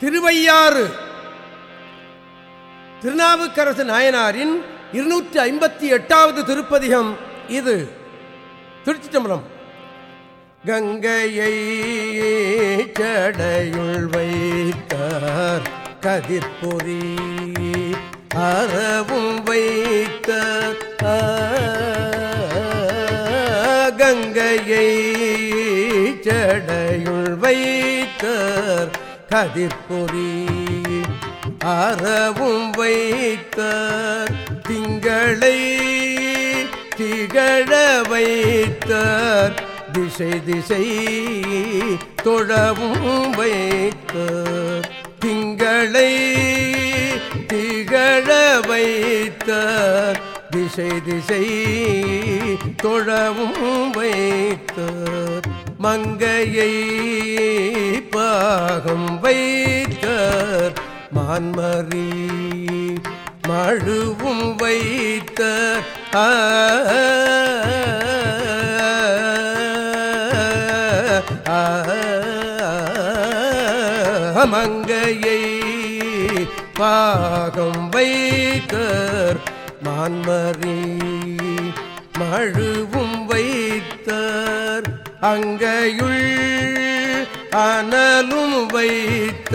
திருவையாறு. திருநாவுக்கரசு நாயனாரின் இருநூற்றி ஐம்பத்தி எட்டாவது திருப்பதிகம் இது. திருச்சி தம்பரம் கங்கையை சடையுள் வைத்தார் கதிர்பொறி அறவு கதிர்பொறி அறவும் வைத்த திங்களை திகழ வைத்த திசை திசை தொழவும் வைத்த திங்களை திகழ வைத்த திசை திசை தொழவும் வைத்தார் மங்கையை பாகம் வைத்தர் மான்மறி மழுவும் வைத்த மங்கையை பாகம் வைத்தர் மான்மறி மழுவும் வைத்தர். அங்கையுள் அனலும் வைத்த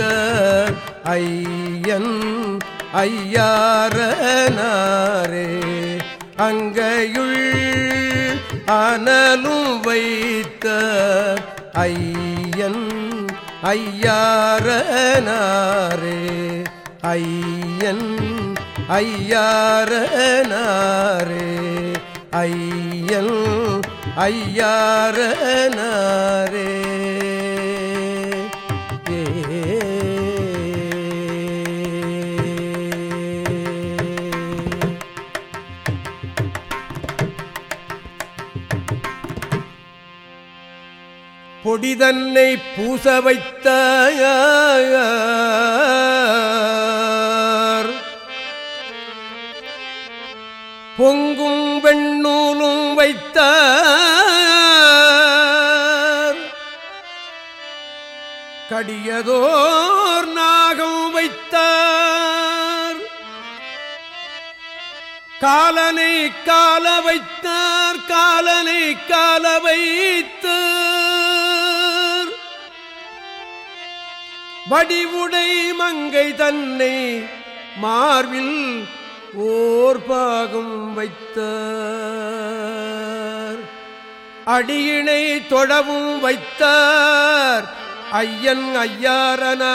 ஐயன் ஐயாரனாரே அங்கையுள் அனலும் வைத்த ஐயன் ஐயாரனாரே ஐயன் ஐயாரனாரே ஐயன் ஐயாரனாரே. பொடிதன்னை பூச வைத்த பொங்கும் வெண்ணூலும் வைத்தார் கடியதோர் நாகம் வைத்தார். காலனை கால வைத்தார் காலனை கால வைத்தார். வடிவுடை மங்கை தன்னை மார்பில் ஓர் பாகம் வைத்தார். அடியினை தொடவும் வைத்தார். ஐயன் ஐயாரனாரே.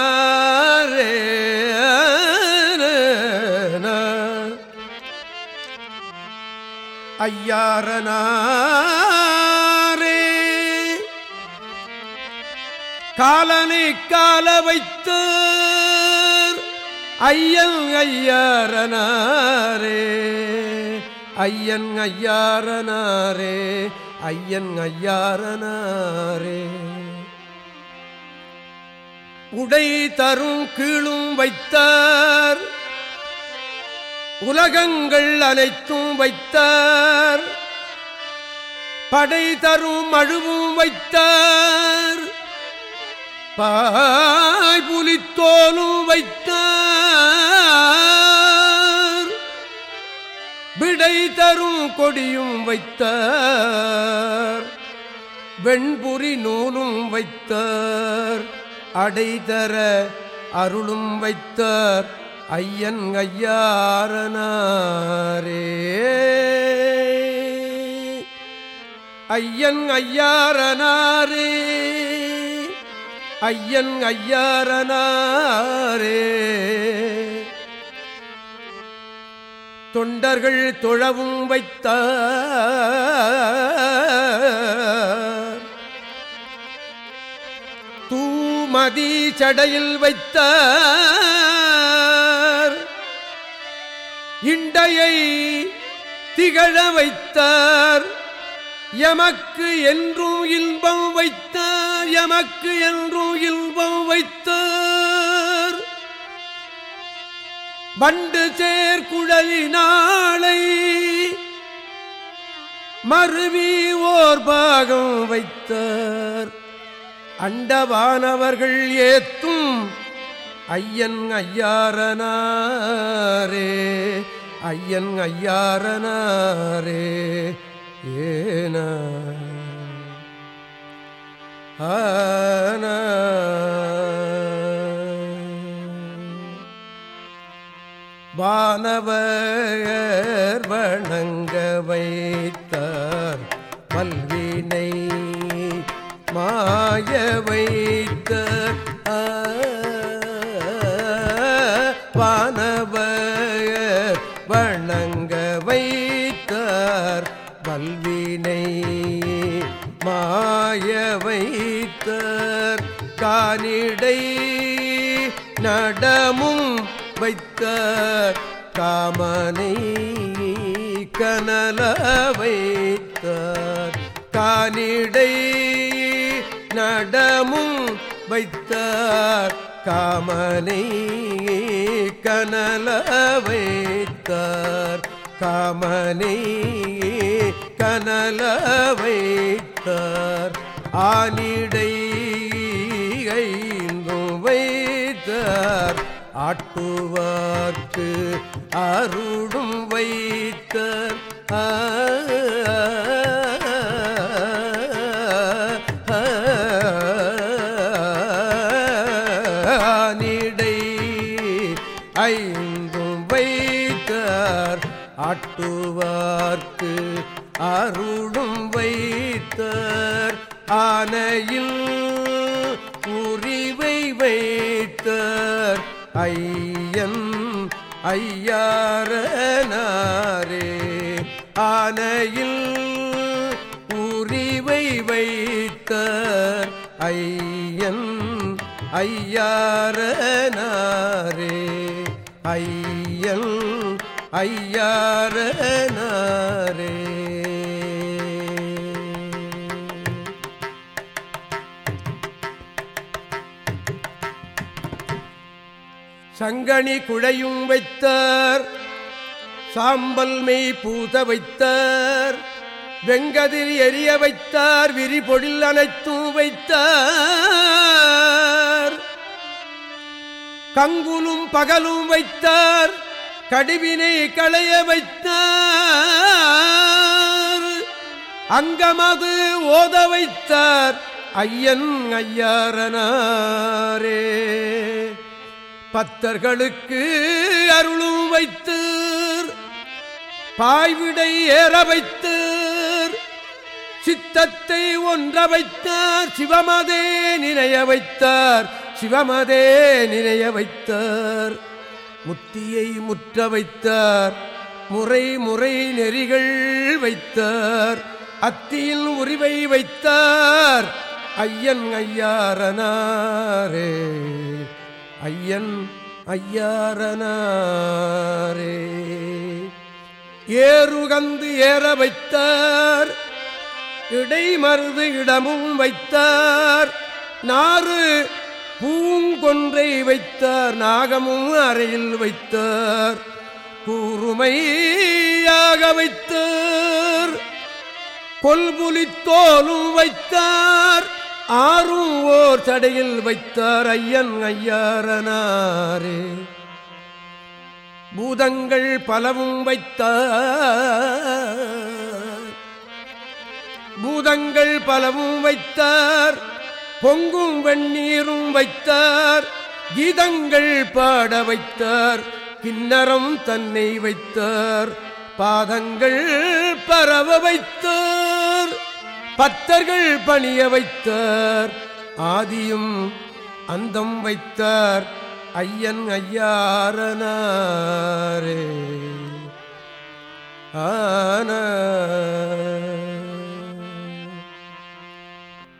ஐயாரனாரே. காலனை கால வைத்து ஐயன் ஐயாரனாரே. ஐயன் ஐயாரனாரே. ஐயன் ஐயாரனாரே. உடை தரும் கீழும் வைத்தார். உலகங்கள் அனைத்தும் வைத்தார். படை தரும் அழுவும் வைத்தார். பாய் புலித்தோலும் வைத்தார். விடை தரும் கொடியும் வைத்தார். வெண்புரி நூலும் வைத்தார். அடைதர அருளும் வைத்தார் ஐயன் ஐயாரனாரே. ஐயன் ஐயாரனாரே. ஐயன் ஐயாரனாரே. தொண்டர்கள் தொழவும் வைத்தார் மதி சடையில் வைத்தார். இண்டையை திகழ வைத்தார். எமக்கு என்றும் இன்பம் வைத்தார். எமக்கு என்றும் இன்பம் வைத்தார். வண்டு சேர்குழலினாளை மருவி ஓர் பாகம் வைத்தார். அண்டவானவர்கள் ஏத்தும் ஐயன் ஐயாரனாரே ஐயன் ஐயாரனாரே ஏன. வானவர் வணங்க வைத்தார் பல்வினை மாய வைத்தார். கானிடை நடமும் வைத்தார். காமனை கனல வைத்தார். கானிடை நடமும் வைத்தார். காமனை கனல வைத்தார். காமனை கனல வைத்தார். ஆலிடை வைத்தார் ஆட்டுவார்க்கு அருடும் வைத்தார். ஆ ஆனையில் உரிவை வைத்தார் ஐயன் ஐயாரனாரே ஆனையில் உரிவை வைத்தார் ஐயன் ஐயாரனாரே ஐயன் ஐயாரனாரே சங்கணி குழையும் வைத்தார் சாம்பல் மெய் பூத வைத்தார் வெங்கதில் எரிய வைத்தார் விரிபொழில் அனைத்தும் வைத்தார். கங்குலும் பகலும் வைத்தார் கடிவினை களைய வைத்தார். அங்கமது ஓத வைத்தார் ஐயன் ஐயாரனாரே. பத்தர்களுக்கு அருளும் வைத்தீர். பாய்விடை ஏற வைத்தீர். சித்தத்தை ஒன்ற வைத்தார். சிவமதே நினைய வைத்தார். சிவமதே நினைய வைத்தார். முத்தியை முற்ற வைத்தார். முறை முறை நெறிகள் வைத்தார். அத்தியில் உரிவை வைத்தார். ஐயன் ஐயாரனாரே. ஐயன் ஐயாரனாரே. ஏறுகந்து ஏற வைத்தார் இடைமருது இடமும் வைத்தார் நாறு பூங்கொன்றை வைத்தார் நாகமும் அறையில் வைத்தார் கூறுமையாக வைத்தார் கொல்புலித்தோலும் வைத்தார் ஆறும் ஓர் தடையில் வைத்தார் ஐயன் ஐயாரனாரே. பூதங்கள் பலவும் வைத்தார். பூதங்கள் பலவும் வைத்தார். பொங்கும் வெண்ணீரும் வைத்தார். கீதங்கள் பாட வைத்தார். கிண்ணறம் தன்னை வைத்தார். பாதங்கள் பரவ வைத்தார். பத்தர்கள் பணிய வைத்தார் ஆதியும் அந்தம் வைத்தார் ஐயன் ஐயாரனாரே ஆன.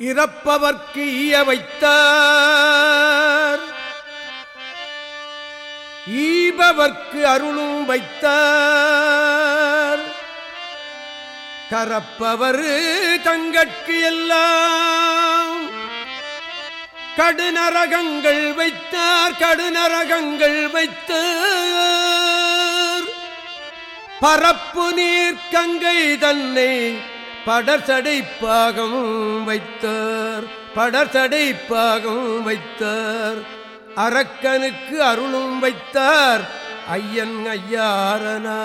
இறப்பவர்க்கு ஈய வைத்தார் ஈபவர்க்கு அருளும் வைத்தார். கரப்பவர் தங்கட்கு எல்லாம். கடுநரகங்கள் வைத்தார் கடுநரகங்கள் வைத்தார். பரப்பு நீர் கங்கை தன்னை படர்சடை பாகம் வைத்தார் படர்சடை பாகம் வைத்தார். அரக்கனுக்கு அருளும் வைத்தார் ஐயன் ஐயாரனாரே.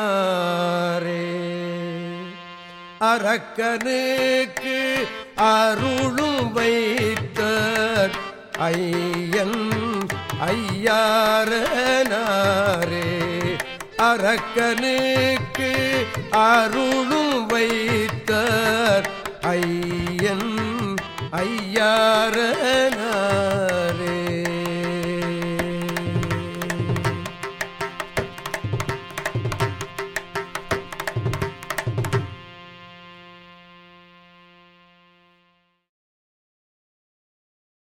அரக்கனுக்கு அருளும் வைத்த ஐயன் ஐயாரனாரே அரக்கனுக்கு அருளும் வைத்த ஐயன் ஐயார